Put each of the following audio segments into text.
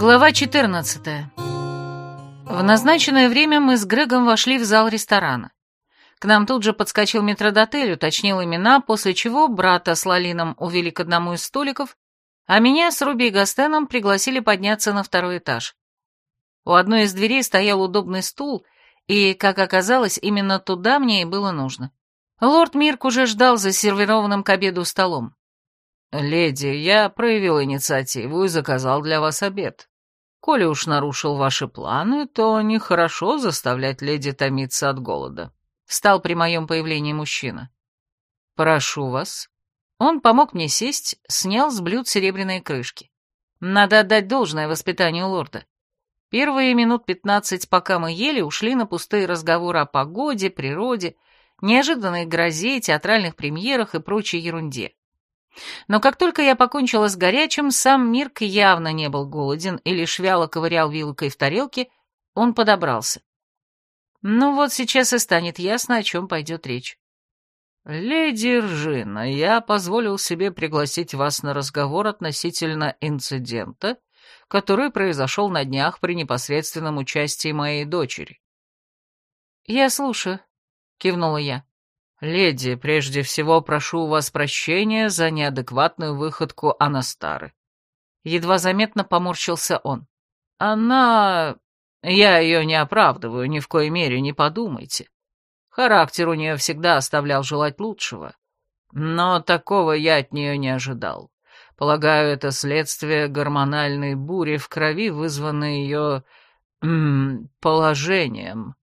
Глава 14. В назначенное время мы с Грегом вошли в зал ресторана. К нам тут же подскочил метродотель, уточнил имена, после чего брата с Лалином увели к одному из столиков, а меня с Руби и Гастеном пригласили подняться на второй этаж. У одной из дверей стоял удобный стул, и, как оказалось, именно туда мне и было нужно. Лорд Мирк уже ждал за сервированным к обеду столом. «Леди, я проявил инициативу и заказал для вас обед. Коли уж нарушил ваши планы, то нехорошо заставлять леди томиться от голода», — встал при моем появлении мужчина. «Прошу вас». Он помог мне сесть, снял с блюд серебряные крышки. Надо отдать должное воспитанию лорда. Первые минут пятнадцать, пока мы ели, ушли на пустые разговоры о погоде, природе, неожиданной грозе, театральных премьерах и прочей ерунде. Но как только я покончила с горячим, сам Мирк явно не был голоден и лишь вяло ковырял вилкой в тарелке, он подобрался. Ну вот сейчас и станет ясно, о чем пойдет речь. «Леди Ржина, я позволил себе пригласить вас на разговор относительно инцидента, который произошел на днях при непосредственном участии моей дочери». «Я слушаю», — кивнула я. «Леди, прежде всего прошу у вас прощения за неадекватную выходку Анастары». Едва заметно поморщился он. «Она... Я ее не оправдываю, ни в коей мере, не подумайте. Характер у нее всегда оставлял желать лучшего. Но такого я от нее не ожидал. Полагаю, это следствие гормональной бури в крови, вызванной ее... положением».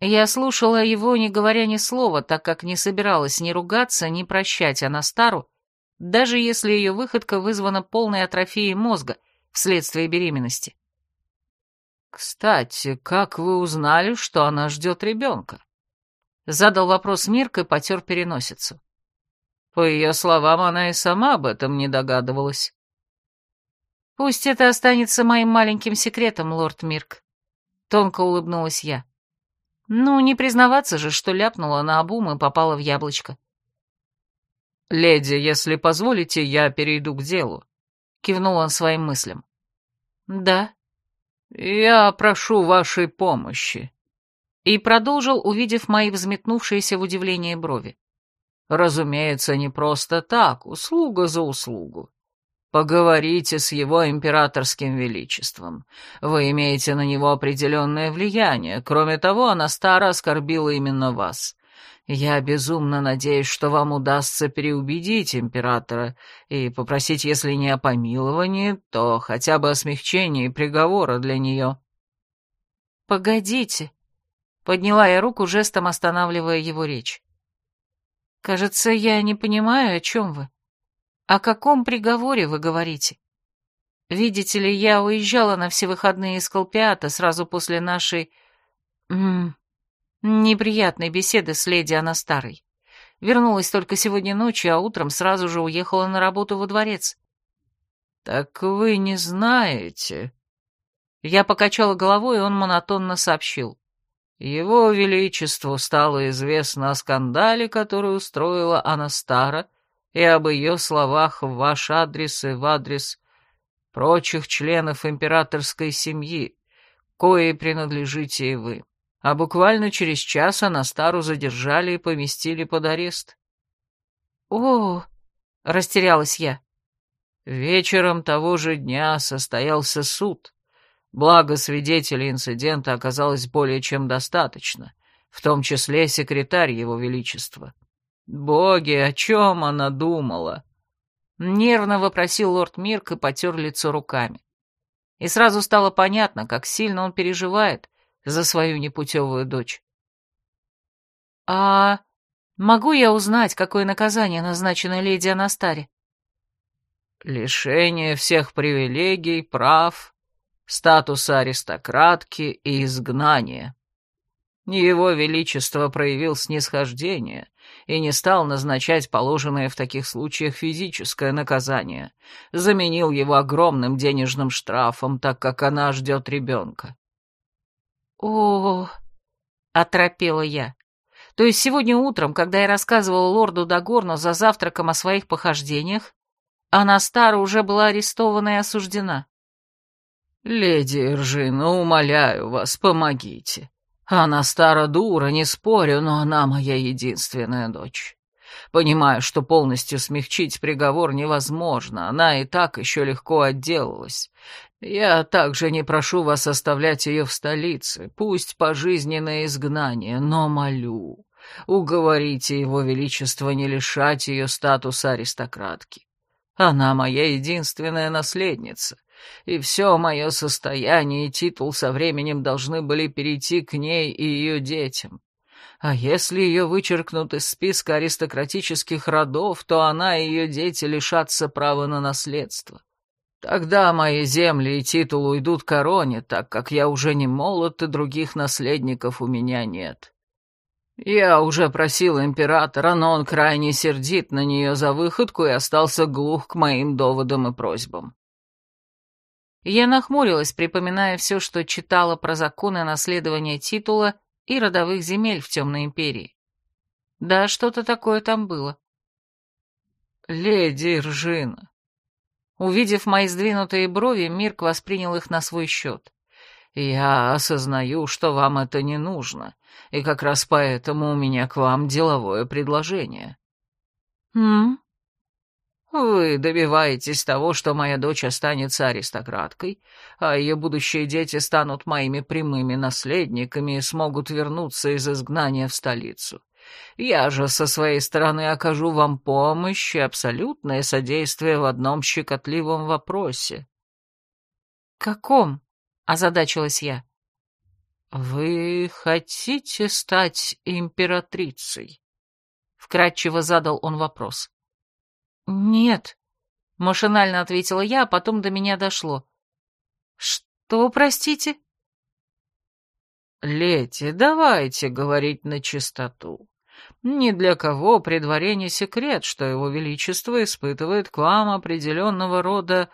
Я слушала его, не говоря ни слова, так как не собиралась ни ругаться, ни прощать Анастару, даже если ее выходка вызвана полной атрофией мозга вследствие беременности. «Кстати, как вы узнали, что она ждет ребенка?» Задал вопрос Мирк и потер переносицу. По ее словам, она и сама об этом не догадывалась. «Пусть это останется моим маленьким секретом, лорд Мирк», — тонко улыбнулась я. Ну, не признаваться же, что ляпнула на обум и попала в яблочко. «Леди, если позволите, я перейду к делу», — кивнул он своим мыслям. «Да». «Я прошу вашей помощи». И продолжил, увидев мои взметнувшиеся в удивлении брови. «Разумеется, не просто так, услуга за услугу. Поговорите с его императорским величеством. Вы имеете на него определенное влияние. Кроме того, она старо оскорбила именно вас. Я безумно надеюсь, что вам удастся переубедить императора и попросить, если не о помиловании, то хотя бы о смягчении приговора для нее». «Погодите», — подняла я руку, жестом останавливая его речь. «Кажется, я не понимаю, о чем вы». «О каком приговоре вы говорите? Видите ли, я уезжала на все выходные из Колпиата сразу после нашей... М -м, неприятной беседы с леди Анастарой. Вернулась только сегодня ночью, а утром сразу же уехала на работу во дворец». «Так вы не знаете...» Я покачала головой, и он монотонно сообщил. Его Величеству стало известно о скандале, который устроила Анастара и об ее словах в ваш адрес и в адрес прочих членов императорской семьи, коей принадлежите и вы. А буквально через час Анастару задержали и поместили под арест. «О!» — растерялась я. Вечером того же дня состоялся суд. Благо свидетелей инцидента оказалось более чем достаточно, в том числе секретарь Его Величества. Боги, о чем она думала? Нервно вопросил лорд Мирк и потер лицо руками. И сразу стало понятно, как сильно он переживает за свою непутевую дочь. «А могу я узнать, какое наказание назначено леди Анастаре?» «Лишение всех привилегий, прав, статуса аристократки и изгнание», его Величество проявил снисхождение и не стал назначать положенное в таких случаях физическое наказание, заменил его огромным денежным штрафом, так как она ждет ребенка. «О, — оторопела я. То есть сегодня утром, когда я рассказывала лорду Дагорну за завтраком о своих похождениях, Анастара уже была арестована и осуждена. «Леди Иржина, умоляю вас, помогите. Она стара дура, не спорю, но она моя единственная дочь. Понимаю, что полностью смягчить приговор невозможно, она и так еще легко отделалась. Я также не прошу вас оставлять ее в столице, пусть пожизненное изгнание, но молю, уговорите его величество не лишать ее статуса аристократки. Она моя единственная наследница, и все мое состояние и титул со временем должны были перейти к ней и ее детям. А если ее вычеркнут из списка аристократических родов, то она и ее дети лишатся права на наследство. Тогда мои земли и титул уйдут короне, так как я уже не молод, и других наследников у меня нет. Я уже просил императора, но он крайне сердит на нее за выходку и остался глух к моим доводам и просьбам. Я нахмурилась, припоминая все, что читала про законы наследования титула и родовых земель в Темной Империи. Да, что-то такое там было. «Леди Ржина». Увидев мои сдвинутые брови, Мирк воспринял их на свой счет. «Я осознаю, что вам это не нужно, и как раз поэтому у меня к вам деловое предложение». «М?» Вы добиваетесь того, что моя дочь останется аристократкой, а ее будущие дети станут моими прямыми наследниками и смогут вернуться из изгнания в столицу. Я же со своей стороны окажу вам помощь и абсолютное содействие в одном щекотливом вопросе. «Каком?» — озадачилась я. «Вы хотите стать императрицей?» — вкратчиво задал он вопрос. «Нет», — машинально ответила я, а потом до меня дошло. «Что, простите?» «Лети, давайте говорить на чистоту. Ни для кого при дворе не секрет, что его величество испытывает к вам определенного рода...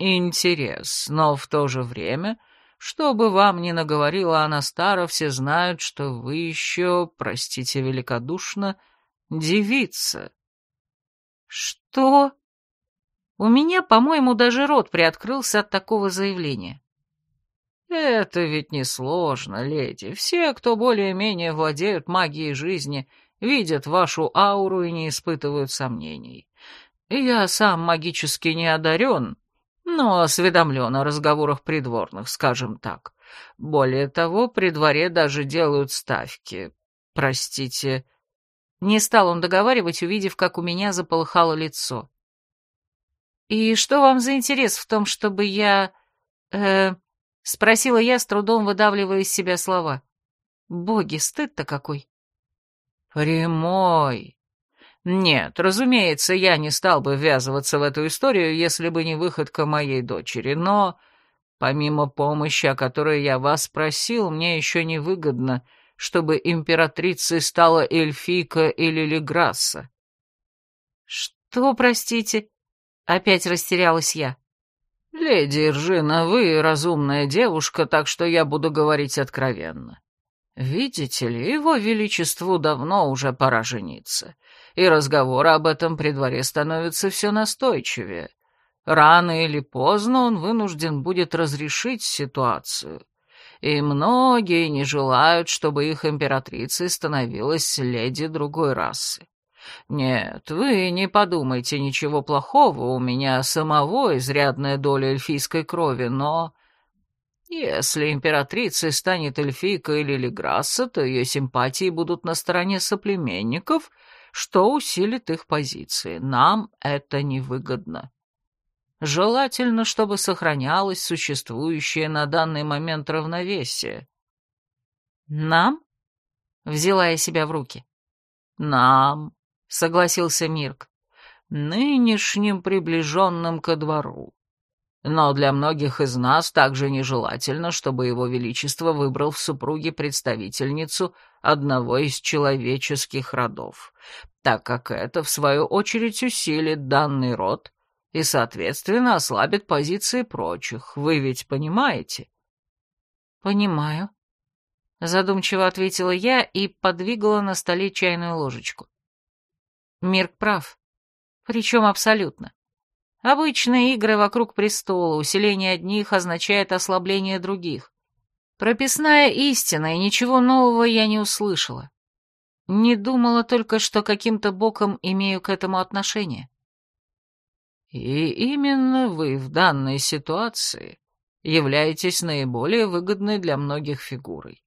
Интерес, но в то же время, что бы вам ни наговорила Анастара, все знают, что вы еще, простите великодушно, девица». «Что?» У меня, по-моему, даже рот приоткрылся от такого заявления. «Это ведь несложно, леди. Все, кто более-менее владеют магией жизни, видят вашу ауру и не испытывают сомнений. Я сам магически не одарен, но осведомлен о разговорах придворных, скажем так. Более того, при дворе даже делают ставки. Простите, не стал он договаривать, увидев, как у меня заполыхало лицо. «И что вам за интерес в том, чтобы я... э спросила я, с трудом выдавливая из себя слова. «Боги, стыд-то какой!» «Прямой!» «Нет, разумеется, я не стал бы ввязываться в эту историю, если бы не выходка моей дочери, но, помимо помощи, о которой я вас просил, мне еще невыгодно, чтобы императрицей стала эльфийка или леграсса. «Что, простите?» — опять растерялась я. «Леди Иржина, вы разумная девушка, так что я буду говорить откровенно. Видите ли, его величеству давно уже пора жениться, и разговоры об этом при дворе становятся все настойчивее. Рано или поздно он вынужден будет разрешить ситуацию и многие не желают, чтобы их императрицей становилась леди другой расы. Нет, вы не подумайте ничего плохого, у меня самого изрядная доля эльфийской крови, но... Если императрицей станет эльфийка или леграсса, то ее симпатии будут на стороне соплеменников, что усилит их позиции. Нам это невыгодно. Желательно, чтобы сохранялось существующее на данный момент равновесие. «Нам?» — взяла я себя в руки. «Нам», — согласился Мирк, — «нынешним приближенным ко двору. Но для многих из нас также нежелательно, чтобы его величество выбрал в супруге представительницу одного из человеческих родов, так как это, в свою очередь, усилит данный род и, соответственно, ослабит позиции прочих. Вы ведь понимаете?» «Понимаю», — задумчиво ответила я и подвигала на столе чайную ложечку. Мирк прав, причем абсолютно. Обычные игры вокруг престола, усиление одних означает ослабление других. Прописная истина, и ничего нового я не услышала. Не думала только, что каким-то боком имею к этому отношение. И именно вы в данной ситуации являетесь наиболее выгодной для многих фигурой.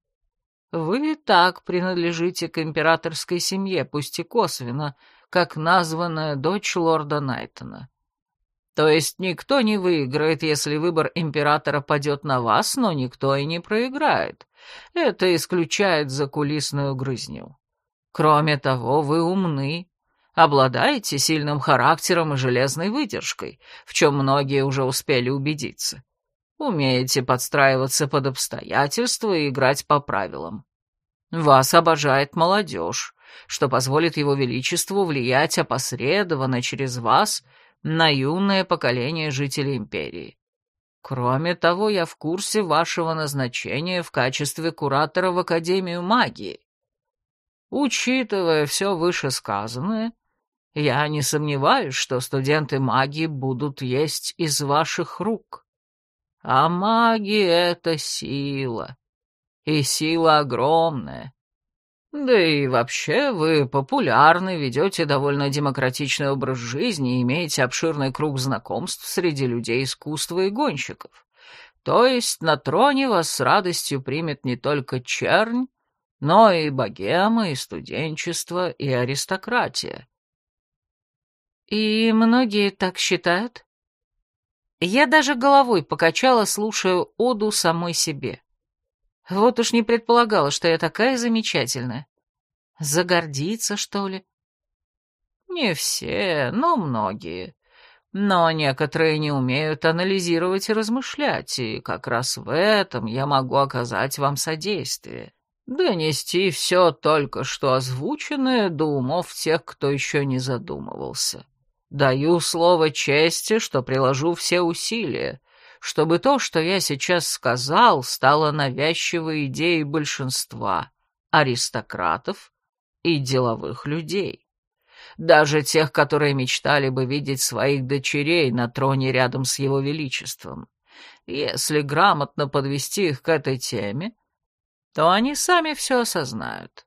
Вы так принадлежите к императорской семье, пусть и косвенно, как названная дочь лорда Найтона. То есть никто не выиграет, если выбор императора падет на вас, но никто и не проиграет. Это исключает закулисную грызню. Кроме того, вы умны, обладаете сильным характером и железной выдержкой, в чем многие уже успели убедиться. Умеете подстраиваться под обстоятельства и играть по правилам. Вас обожает молодежь, что позволит его величеству влиять опосредованно через вас на юное поколение жителей империи. Кроме того, я в курсе вашего назначения в качестве куратора в Академию магии. Учитывая все вышесказанное, я не сомневаюсь, что студенты магии будут есть из ваших рук. А магия — это сила. И сила огромная. Да и вообще вы популярны, ведете довольно демократичный образ жизни и имеете обширный круг знакомств среди людей искусства и гонщиков. То есть на троне вас с радостью примет не только чернь, но и богема, и студенчество, и аристократия. И многие так считают? Я даже головой покачала, слушая оду самой себе. Вот уж не предполагала, что я такая замечательная. Загордиться, что ли? Не все, но многие. Но некоторые не умеют анализировать и размышлять, и как раз в этом я могу оказать вам содействие. Донести все только что озвученное до умов тех, кто еще не задумывался. Даю слово чести, что приложу все усилия, чтобы то, что я сейчас сказал, стало навязчивой идеей большинства аристократов и деловых людей. Даже тех, которые мечтали бы видеть своих дочерей на троне рядом с его величеством. Если грамотно подвести их к этой теме, то они сами все осознают.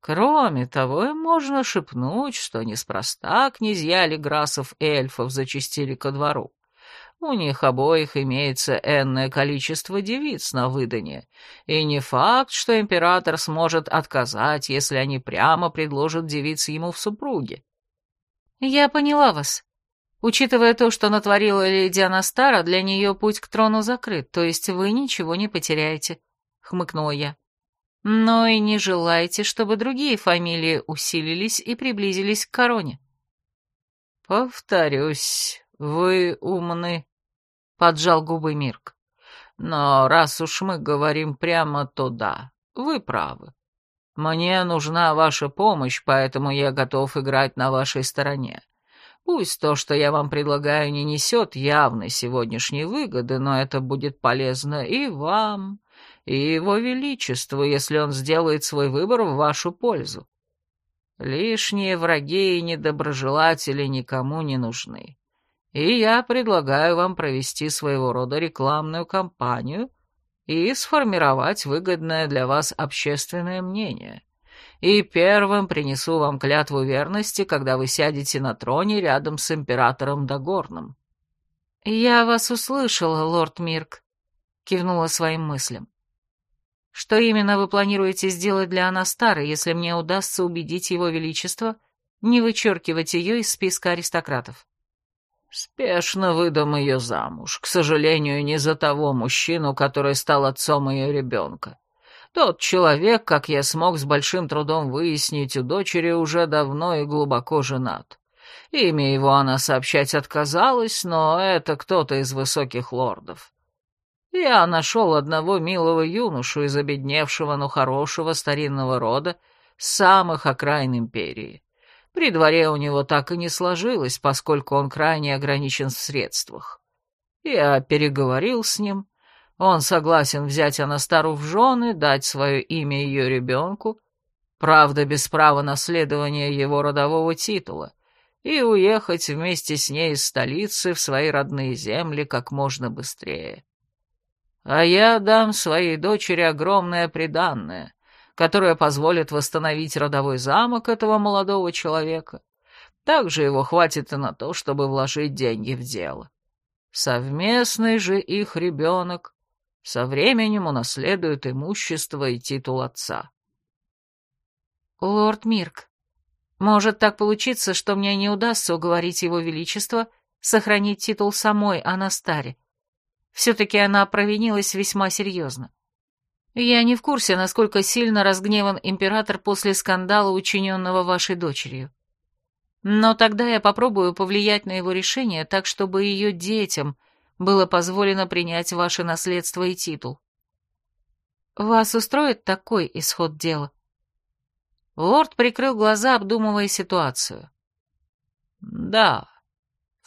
Кроме того, им можно шепнуть, что неспроста князья Леграсов эльфов зачастили ко двору. У них обоих имеется энное количество девиц на выданье, и не факт, что император сможет отказать, если они прямо предложат девиц ему в супруге. Я поняла вас. Учитывая то, что натворила леди Анастара, для нее путь к трону закрыт, то есть вы ничего не потеряете, — хмыкнула я но и не желаете, чтобы другие фамилии усилились и приблизились к короне. Повторюсь, вы умны, поджал губы Мирк. Но раз уж мы говорим прямо, то да, вы правы. Мне нужна ваша помощь, поэтому я готов играть на вашей стороне. Пусть то, что я вам предлагаю, не несет явной сегодняшней выгоды, но это будет полезно и вам, и его величеству, если он сделает свой выбор в вашу пользу. Лишние враги и недоброжелатели никому не нужны. И я предлагаю вам провести своего рода рекламную кампанию и сформировать выгодное для вас общественное мнение. И первым принесу вам клятву верности, когда вы сядете на троне рядом с императором Дагорным. «Я вас услышала, лорд Мирк», — кивнула своим мыслям. Что именно вы планируете сделать для Анастары, если мне удастся убедить его величество не вычеркивать ее из списка аристократов? Спешно выдам ее замуж, к сожалению, не за того мужчину, который стал отцом ее ребенка. Тот человек, как я смог с большим трудом выяснить, у дочери уже давно и глубоко женат. Имя его она сообщать отказалась, но это кто-то из высоких лордов. Я нашел одного милого юношу из обедневшего, но хорошего старинного рода самых окраин империи. При дворе у него так и не сложилось, поскольку он крайне ограничен в средствах. Я переговорил с ним, он согласен взять Анастару в жены, дать свое имя ее ребенку, правда, без права наследования его родового титула, и уехать вместе с ней из столицы в свои родные земли как можно быстрее. А я дам своей дочери огромное приданное, которое позволит восстановить родовой замок этого молодого человека. Также его хватит и на то, чтобы вложить деньги в дело. Совместный же их ребенок со временем унаследует имущество и титул отца. «Лорд Мирк, может так получиться, что мне не удастся уговорить его величество сохранить титул самой Анастаре. Все-таки она провинилась весьма серьезно. Я не в курсе, насколько сильно разгневан император после скандала, учиненного вашей дочерью. Но тогда я попробую повлиять на его решение так, чтобы ее детям было позволено принять ваше наследство и титул. Вас устроит такой исход дела? Лорд прикрыл глаза, обдумывая ситуацию. «Да,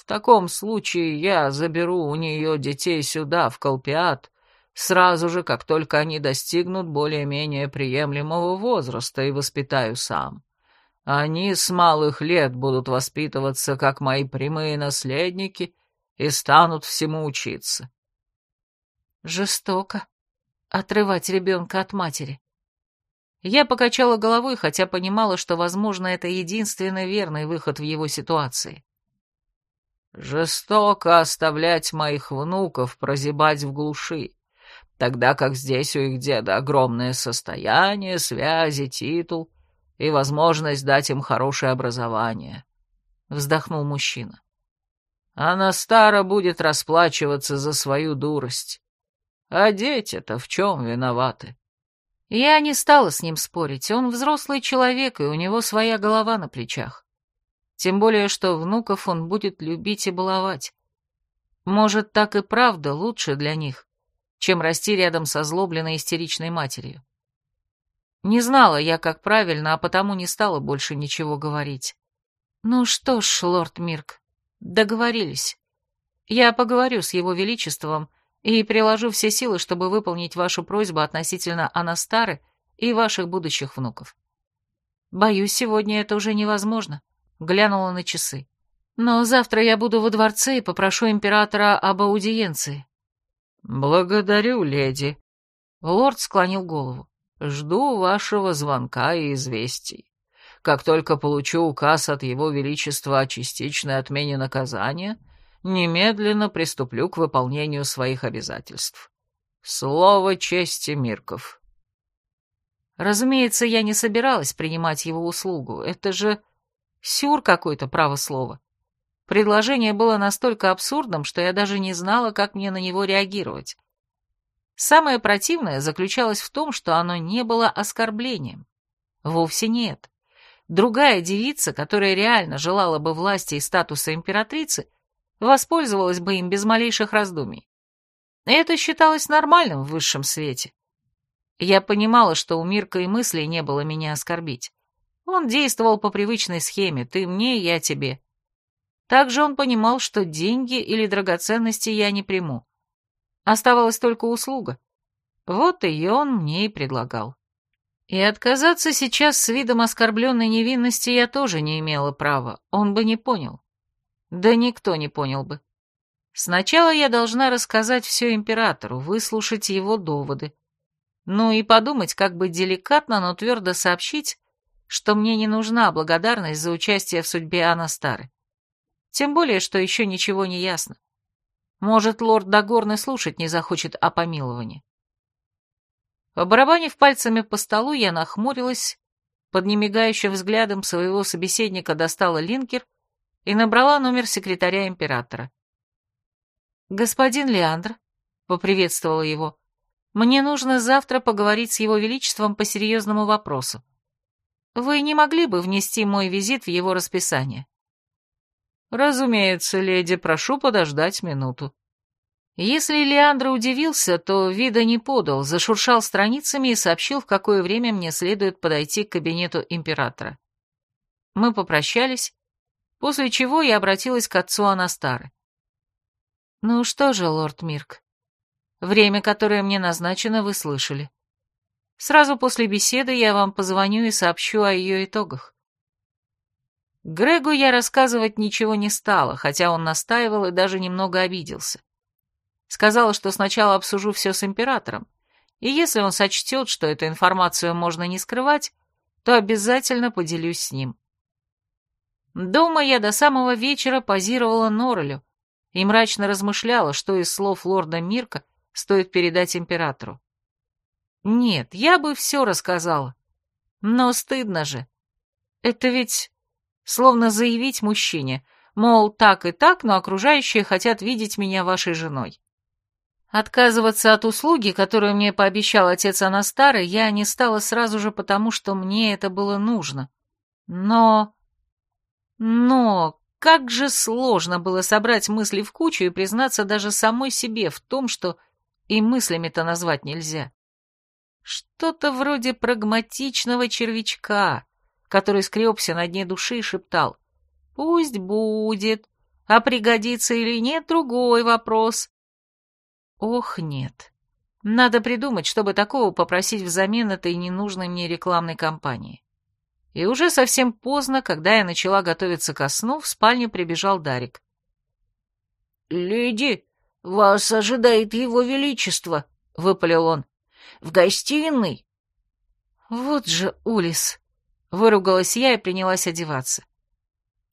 в таком случае я заберу у нее детей сюда, в Колпиат, сразу же, как только они достигнут более-менее приемлемого возраста, и воспитаю сам. Они с малых лет будут воспитываться, как мои прямые наследники, и станут всему учиться». «Жестоко. Отрывать ребенка от матери. Я покачала головой, хотя понимала, что, возможно, это единственный верный выход в его ситуации. «Жестоко оставлять моих внуков прозябать в глуши, тогда как здесь у их деда огромное состояние, связи, титул и возможность дать им хорошее образование», — вздохнул мужчина. «Она старо будет расплачиваться за свою дурость. А дети-то в чем виноваты?» Я не стала с ним спорить, он взрослый человек, и у него своя голова на плечах. Тем более, что внуков он будет любить и баловать. Может, так и правда лучше для них, чем расти рядом со злобленной истеричной матерью. Не знала я, как правильно, а потому не стала больше ничего говорить. Ну что ж, лорд Мирк, договорились. Я поговорю с его величеством, — и приложу все силы, чтобы выполнить вашу просьбу относительно Анастары и ваших будущих внуков. Боюсь, сегодня это уже невозможно, глянула на часы. Но завтра я буду во дворце и попрошу императора об аудиенции. Благодарю, леди. Лорд склонил голову. Жду вашего звонка и известий. Как только получу указ от его величества о частичной отмене наказания, немедленно приступлю к выполнению своих обязательств. Слово чести, Мирков. Разумеется, я не собиралась принимать его услугу. Это же сюр какой-то, право слова. Предложение было настолько абсурдным, что я даже не знала, как мне на него реагировать. Самое противное заключалось в том, что оно не было оскорблением. Вовсе нет. Другая девица, которая реально желала бы власти и статуса императрицы, воспользовалась бы им без малейших раздумий. Это считалось нормальным в высшем свете. Я понимала, что у Мирка и мыслей не было меня оскорбить. Он действовал по привычной схеме «ты мне, я тебе». Также он понимал, что деньги или драгоценности я не приму. Оставалась только услуга. Вот ее он мне и предлагал. И отказаться сейчас с видом оскорбленной невинности я тоже не имела права, он бы не понял. Да никто не понял бы. Сначала я должна рассказать все императору, выслушать его доводы. Ну и подумать, как бы деликатно, но твердо сообщить, что мне не нужна благодарность за участие в судьбе Анастары. Тем более, что еще ничего не ясно. Может, лорд Дагорный слушать не захочет о помиловании. Побарабанив пальцами по столу, я нахмурилась, под немигающим взглядом своего собеседника достала линкер и набрала номер секретаря императора. «Господин Леандр», — поприветствовала его, — «мне нужно завтра поговорить с его величеством по серьезному вопросу. Вы не могли бы внести мой визит в его расписание?» «Разумеется, леди, прошу подождать минуту». Если Леандр удивился, то вида не подал, зашуршал страницами и сообщил, в какое время мне следует подойти к кабинету императора. Мы попрощались, после чего я обратилась к отцу Анастары. «Ну что же, лорд Мирк, время, которое мне назначено, вы слышали. Сразу после беседы я вам позвоню и сообщу о ее итогах». Грегу я рассказывать ничего не стала, хотя он настаивал и даже немного обиделся. Сказала, что сначала обсужу все с императором, и если он сочтет, что эту информацию можно не скрывать, то обязательно поделюсь с ним. Дома я до самого вечера позировала Норрелю и мрачно размышляла, что из слов лорда Мирка стоит передать императору. Нет, я бы все рассказала. Но стыдно же. Это ведь словно заявить мужчине, мол, так и так, но окружающие хотят видеть меня вашей женой. Отказываться от услуги, которую мне пообещал отец Анастары, я не стала сразу же потому, что мне это было нужно. Но... Но... Как же сложно было собрать мысли в кучу и признаться даже самой себе в том, что и мыслями-то назвать нельзя. Что-то вроде прагматичного червячка, который скребся на дне души и шептал «Пусть будет, а пригодится или нет, другой вопрос». Ох, нет. Надо придумать, чтобы такого попросить взамен этой ненужной мне рекламной кампании. И уже совсем поздно, когда я начала готовиться ко сну, в спальню прибежал Дарик. «Леди, вас ожидает его величество», — выпалил он. «В гостиной». «Вот же Улис!» — выругалась я и принялась одеваться.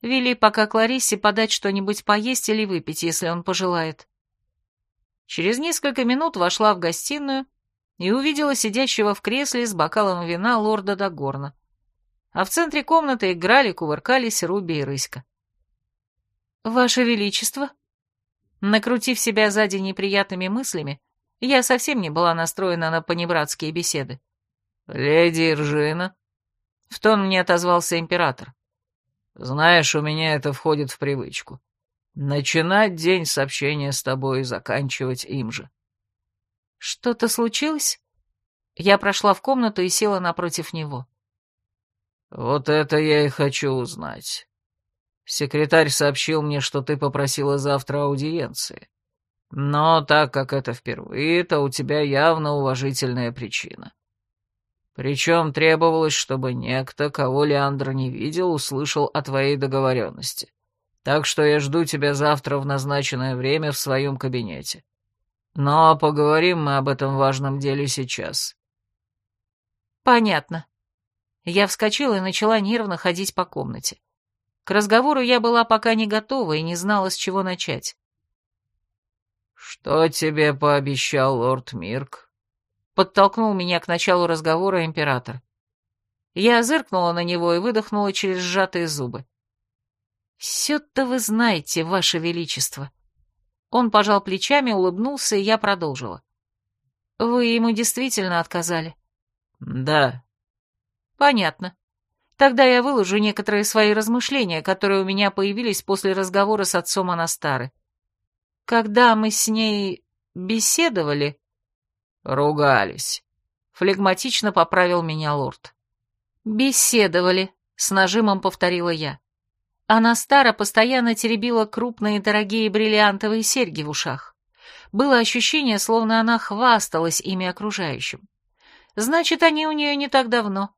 Вели пока Клариссе подать что-нибудь поесть или выпить, если он пожелает. Через несколько минут вошла в гостиную и увидела сидящего в кресле с бокалом вина лорда Дагорна а в центре комнаты играли, кувыркались Руби и Рыська. «Ваше Величество?» Накрутив себя сзади неприятными мыслями, я совсем не была настроена на понебратские беседы. «Леди Иржина?» В тон мне отозвался император. «Знаешь, у меня это входит в привычку. Начинать день с общения с тобой и заканчивать им же». «Что-то случилось?» Я прошла в комнату и села напротив него. «Вот это я и хочу узнать. Секретарь сообщил мне, что ты попросила завтра аудиенции. Но так как это впервые, то у тебя явно уважительная причина. Причем требовалось, чтобы некто, кого Леандр не видел, услышал о твоей договоренности. Так что я жду тебя завтра в назначенное время в своем кабинете. Но поговорим мы об этом важном деле сейчас». «Понятно», я вскочила и начала нервно ходить по комнате. К разговору я была пока не готова и не знала, с чего начать. «Что тебе пообещал лорд Мирк?» Подтолкнул меня к началу разговора император. Я зыркнула на него и выдохнула через сжатые зубы. «Все-то вы знаете, ваше величество». Он пожал плечами, улыбнулся, и я продолжила. «Вы ему действительно отказали?» «Да», Понятно. Тогда я выложу некоторые свои размышления, которые у меня появились после разговора с отцом Анастары. Когда мы с ней беседовали... Ругались. Флегматично поправил меня лорд. Беседовали, с нажимом повторила я. Анастара постоянно теребила крупные дорогие бриллиантовые серьги в ушах. Было ощущение, словно она хвасталась ими окружающим. Значит, они у нее не так давно.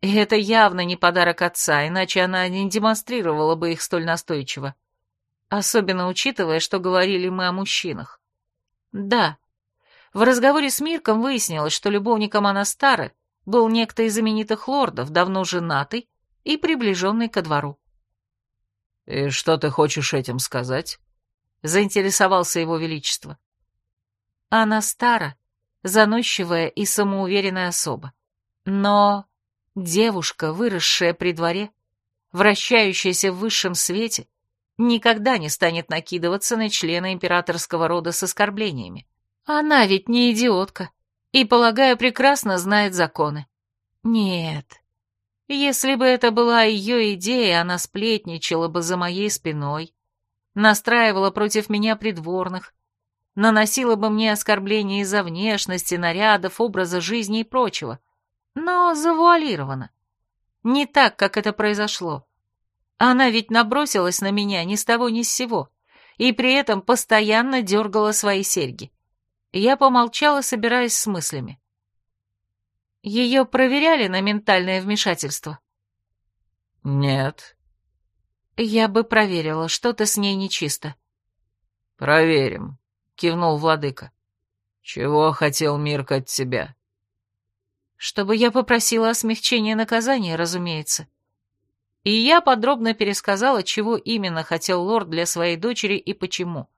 И это явно не подарок отца, иначе она не демонстрировала бы их столь настойчиво. Особенно учитывая, что говорили мы о мужчинах. Да, в разговоре с Мирком выяснилось, что любовником Анастары был некто из знаменитых лордов, давно женатый и приближенный ко двору. «И что ты хочешь этим сказать?» — заинтересовался его величество. Анастара — заносчивая и самоуверенная особа. Но Девушка, выросшая при дворе, вращающаяся в высшем свете, никогда не станет накидываться на члена императорского рода с оскорблениями. Она ведь не идиотка и, полагаю, прекрасно знает законы. Нет, если бы это была ее идея, она сплетничала бы за моей спиной, настраивала против меня придворных, наносила бы мне оскорбления из-за внешности, нарядов, образа жизни и прочего но завуалировано. Не так, как это произошло. Она ведь набросилась на меня ни с того ни с сего, и при этом постоянно дергала свои серьги. Я помолчала, собираясь с мыслями. Ее проверяли на ментальное вмешательство? Нет. Я бы проверила, что-то с ней нечисто. Проверим, кивнул владыка. Чего хотел Мирк от тебя? Чтобы я попросила о смягчении наказания, разумеется. И я подробно пересказала, чего именно хотел лорд для своей дочери и почему,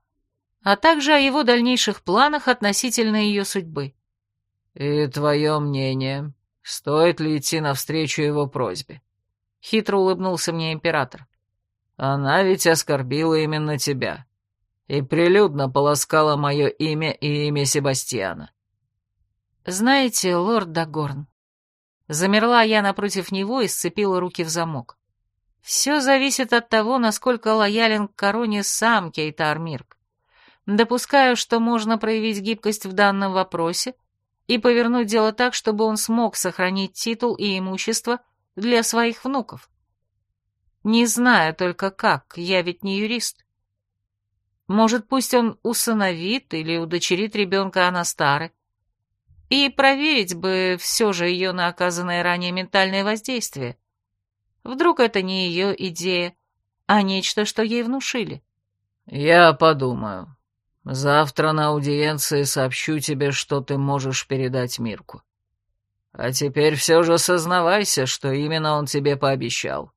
а также о его дальнейших планах относительно ее судьбы. «И твое мнение, стоит ли идти навстречу его просьбе?» — хитро улыбнулся мне император. «Она ведь оскорбила именно тебя и прилюдно полоскала мое имя и имя Себастьяна. «Знаете, лорд Дагорн...» Замерла я напротив него и сцепила руки в замок. «Все зависит от того, насколько лоялен к короне сам Кейтар Мирк. Допускаю, что можно проявить гибкость в данном вопросе и повернуть дело так, чтобы он смог сохранить титул и имущество для своих внуков. Не знаю только как, я ведь не юрист. Может, пусть он усыновит или удочерит ребенка Анастары, и проверить бы все же ее на оказанное ранее ментальное воздействие. Вдруг это не ее идея, а нечто, что ей внушили. «Я подумаю. Завтра на аудиенции сообщу тебе, что ты можешь передать Мирку. А теперь все же сознавайся, что именно он тебе пообещал».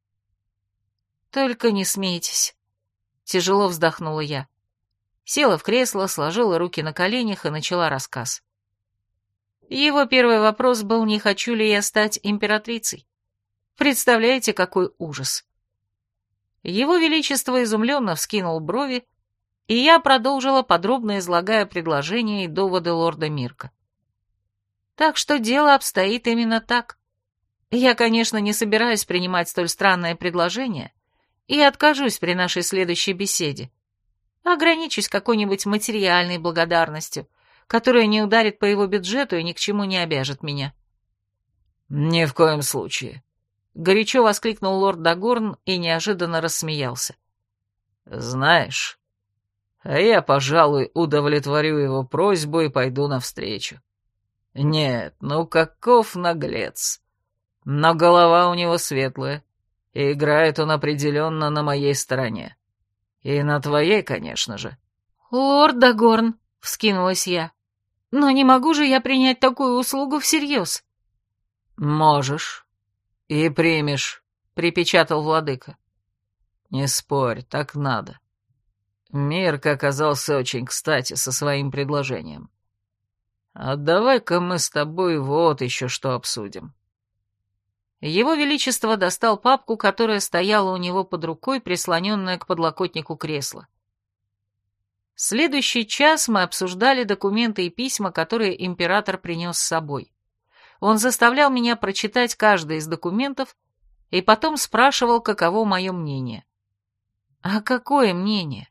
«Только не смейтесь», — тяжело вздохнула я. Села в кресло, сложила руки на коленях и начала рассказ. Его первый вопрос был, не хочу ли я стать императрицей. Представляете, какой ужас. Его Величество изумленно вскинул брови, и я продолжила, подробно излагая предложения и доводы лорда Мирка. Так что дело обстоит именно так. Я, конечно, не собираюсь принимать столь странное предложение и откажусь при нашей следующей беседе. Ограничусь какой-нибудь материальной благодарностью — которая не ударит по его бюджету и ни к чему не обяжет меня. «Ни в коем случае», — горячо воскликнул лорд Дагорн и неожиданно рассмеялся. «Знаешь, а я, пожалуй, удовлетворю его просьбу и пойду навстречу. Нет, ну каков наглец. Но голова у него светлая, и играет он определенно на моей стороне. И на твоей, конечно же». «Лорд Дагорн», — вскинулась я, но не могу же я принять такую услугу всерьез. Можешь. И примешь, припечатал владыка. Не спорь, так надо. Мирк оказался очень кстати со своим предложением. А давай-ка мы с тобой вот еще что обсудим. Его Величество достал папку, которая стояла у него под рукой, прислоненная к подлокотнику кресла. Следующий час мы обсуждали документы и письма, которые император принес с собой. Он заставлял меня прочитать каждый из документов и потом спрашивал, каково мое мнение. А какое мнение?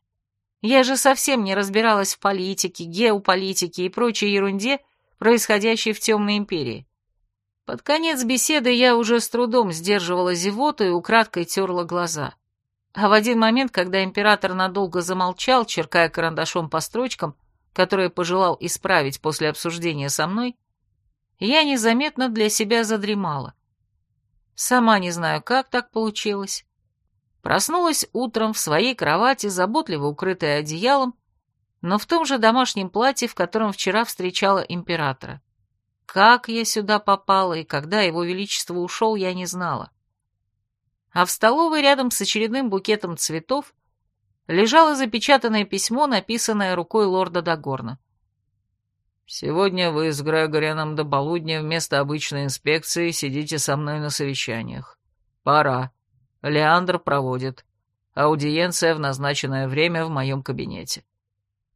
Я же совсем не разбиралась в политике, геополитике и прочей ерунде, происходящей в Темной Империи. Под конец беседы я уже с трудом сдерживала зевоту и украдкой терла глаза. А в один момент, когда император надолго замолчал, черкая карандашом по строчкам, которые пожелал исправить после обсуждения со мной, я незаметно для себя задремала. Сама не знаю, как так получилось. Проснулась утром в своей кровати, заботливо укрытая одеялом, но в том же домашнем платье, в котором вчера встречала императора. Как я сюда попала и когда его величество ушел, я не знала а в столовой рядом с очередным букетом цветов лежало запечатанное письмо, написанное рукой лорда Дагорна. «Сегодня вы с Грегорианом до полудня вместо обычной инспекции сидите со мной на совещаниях. Пора. Леандр проводит. Аудиенция в назначенное время в моем кабинете.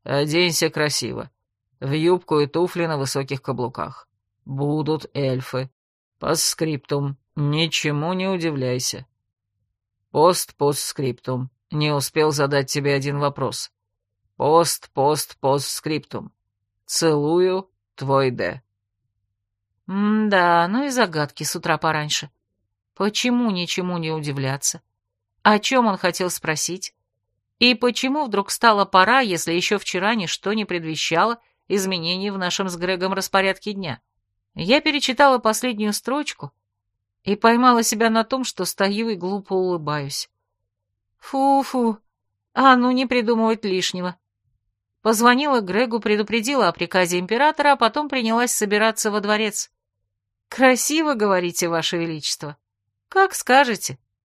Оденься красиво. В юбку и туфли на высоких каблуках. Будут эльфы. По скриптум. Ничему не удивляйся. Пост-постскриптум. Не успел задать тебе один вопрос. Пост-пост-постскриптум. Целую, твой Д. да ну и загадки с утра пораньше. Почему ничему не удивляться? О чем он хотел спросить? И почему вдруг стало пора, если еще вчера ничто не предвещало изменений в нашем с Грегом распорядке дня? Я перечитала последнюю строчку — и поймала себя на том, что стою и глупо улыбаюсь. Фу-фу. А ну не придумывать лишнего. Позвонила Грегу, предупредила о приказе императора, а потом принялась собираться во дворец. «Красиво, говорите, Ваше Величество?» «Как скажете».